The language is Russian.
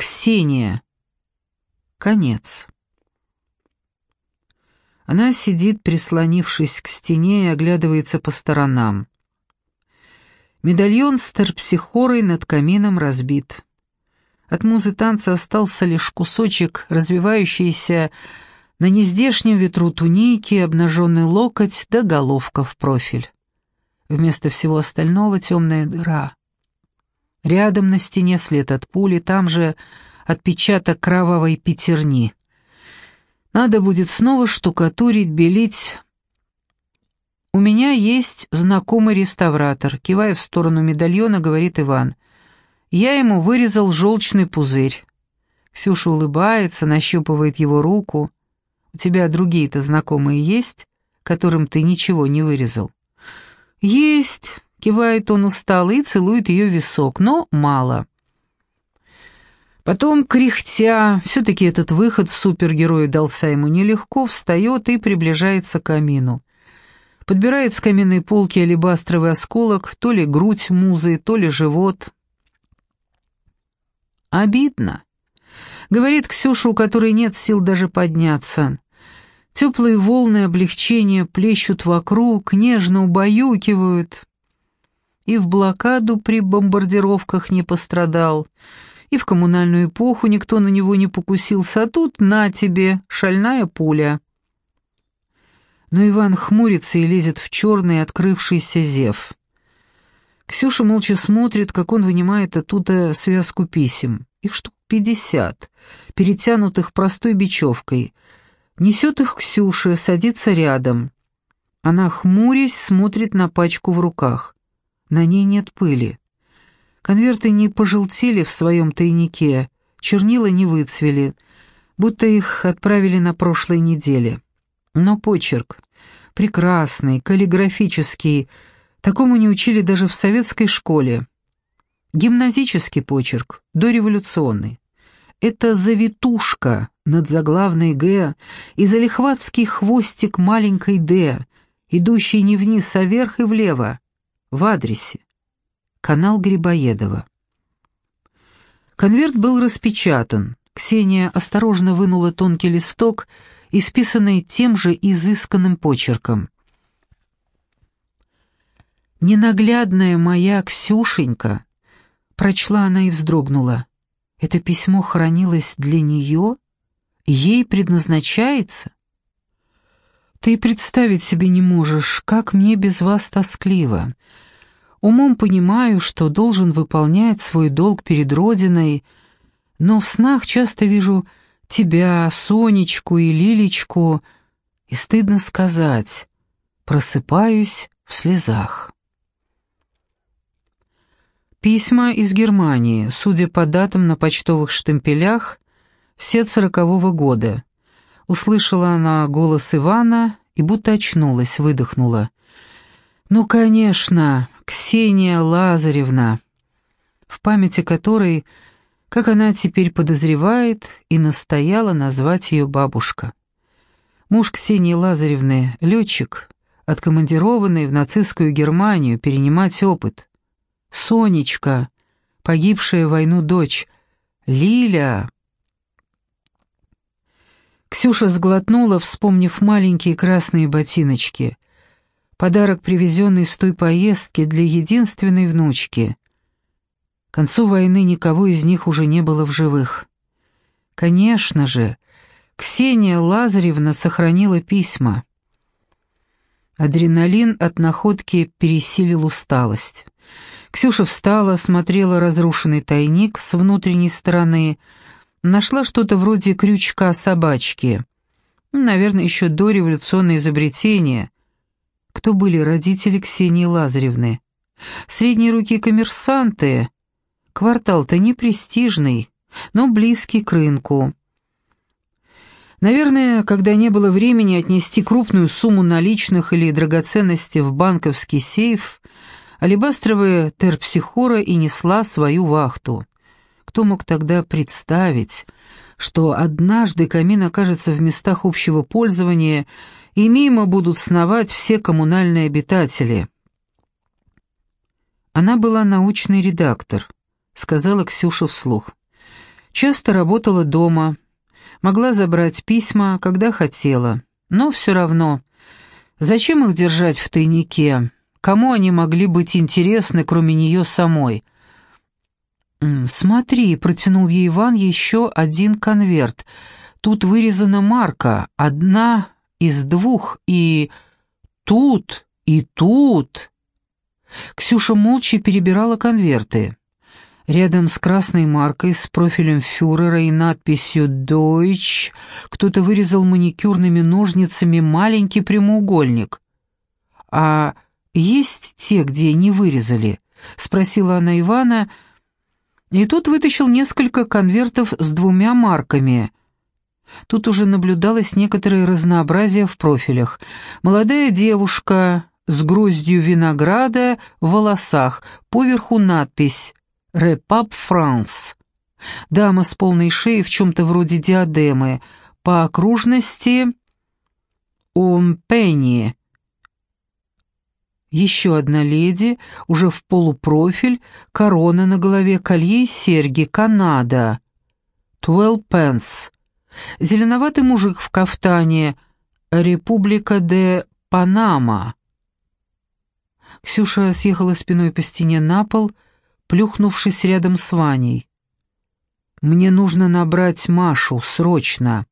Ксения. Конец. Она сидит, прислонившись к стене, и оглядывается по сторонам. Медальон с терпсихорой над камином разбит. От музы танца остался лишь кусочек, развивающийся на нездешнем ветру туники, обнаженный локоть да головка в профиль. Вместо всего остального темная дыра. Рядом на стене след от пули, там же отпечаток кровавой пятерни. Надо будет снова штукатурить, белить. «У меня есть знакомый реставратор», — кивая в сторону медальона, говорит Иван. «Я ему вырезал желчный пузырь». Ксюша улыбается, нащупывает его руку. «У тебя другие-то знакомые есть, которым ты ничего не вырезал?» «Есть», — кивает он устало и целует ее висок, но мало. Потом, кряхтя, все-таки этот выход в супергероя дался ему нелегко, встает и приближается к камину. Подбирает с каменной полки алебастровый осколок, то ли грудь музы, то ли живот. «Обидно», — говорит Ксюша, у которой нет сил даже подняться. Теплые волны облегчения плещут вокруг, нежно убаюкивают. И в блокаду при бомбардировках не пострадал, и в коммунальную эпоху никто на него не покусился, а тут на тебе, шальная пуля. Но Иван хмурится и лезет в черный открывшийся зев. Ксюша молча смотрит, как он вынимает оттуда связку писем. Их штук пятьдесят, перетянутых простой бечевкой — Несет их Ксюша, садится рядом. Она, хмурясь, смотрит на пачку в руках. На ней нет пыли. Конверты не пожелтели в своем тайнике, чернила не выцвели, будто их отправили на прошлой неделе. Но почерк прекрасный, каллиграфический, такому не учили даже в советской школе. Гимназический почерк, дореволюционный. Это завитушка над заглавной «Г» и залихватский хвостик маленькой «Д», идущий не вниз, а вверх и влево, в адресе. Канал Грибоедова. Конверт был распечатан. Ксения осторожно вынула тонкий листок, исписанный тем же изысканным почерком. «Ненаглядная моя Ксюшенька», — прочла она и вздрогнула. «Это письмо хранилось для нее?» ей предназначается? Ты представить себе не можешь, как мне без вас тоскливо. Умом понимаю, что должен выполнять свой долг перед Родиной, но в снах часто вижу тебя, Сонечку и Лилечку, и стыдно сказать, просыпаюсь в слезах. Письма из Германии, судя по датам на почтовых штемпелях, все сорокового года. Услышала она голос Ивана и будто очнулась, выдохнула. «Ну, конечно, Ксения Лазаревна», в памяти которой, как она теперь подозревает, и настояла назвать ее бабушка. Муж Ксении Лазаревны — летчик, откомандированный в нацистскую Германию перенимать опыт. Сонечка, погибшая в войну дочь, Лиля, Ксюша сглотнула, вспомнив маленькие красные ботиночки. Подарок, привезенный с той поездки для единственной внучки. К концу войны никого из них уже не было в живых. Конечно же, Ксения Лазаревна сохранила письма. Адреналин от находки пересилил усталость. Ксюша встала, смотрела разрушенный тайник с внутренней стороны — Нашла что-то вроде крючка собачки. Наверное, еще до революционного изобретения. Кто были родители Ксении Лазаревны? Средние руки коммерсанты. Квартал-то не престижный, но близкий к рынку. Наверное, когда не было времени отнести крупную сумму наличных или драгоценностей в банковский сейф, алебастровая терпсихора и несла свою вахту. Кто мог тогда представить, что однажды камин окажется в местах общего пользования, и мимо будут сновать все коммунальные обитатели? Она была научный редактор, сказала Ксюша вслух. Часто работала дома, могла забрать письма, когда хотела, но все равно. Зачем их держать в тайнике? Кому они могли быть интересны, кроме нее самой? «Смотри», — протянул ей Иван еще один конверт. «Тут вырезана марка, одна из двух, и тут, и тут». Ксюша молча перебирала конверты. Рядом с красной маркой с профилем фюрера и надписью «Deutsch» кто-то вырезал маникюрными ножницами маленький прямоугольник. «А есть те, где не вырезали?» — спросила она Ивана, и тут вытащил несколько конвертов с двумя марками. Тут уже наблюдалось некоторое разнообразие в профилях. Молодая девушка с гроздью винограда в волосах, поверху надпись «Репап Франс». Дама с полной шеей в чем-то вроде диадемы, по окружности «Омпенни». Еще одна леди, уже в полупрофиль, корона на голове, колье и серьги, Канада. Twelve pence. Зеленоватый мужик в кафтане, Република де Панама. Ксюша съехала спиной по стене на пол, плюхнувшись рядом с Ваней. «Мне нужно набрать Машу, срочно!»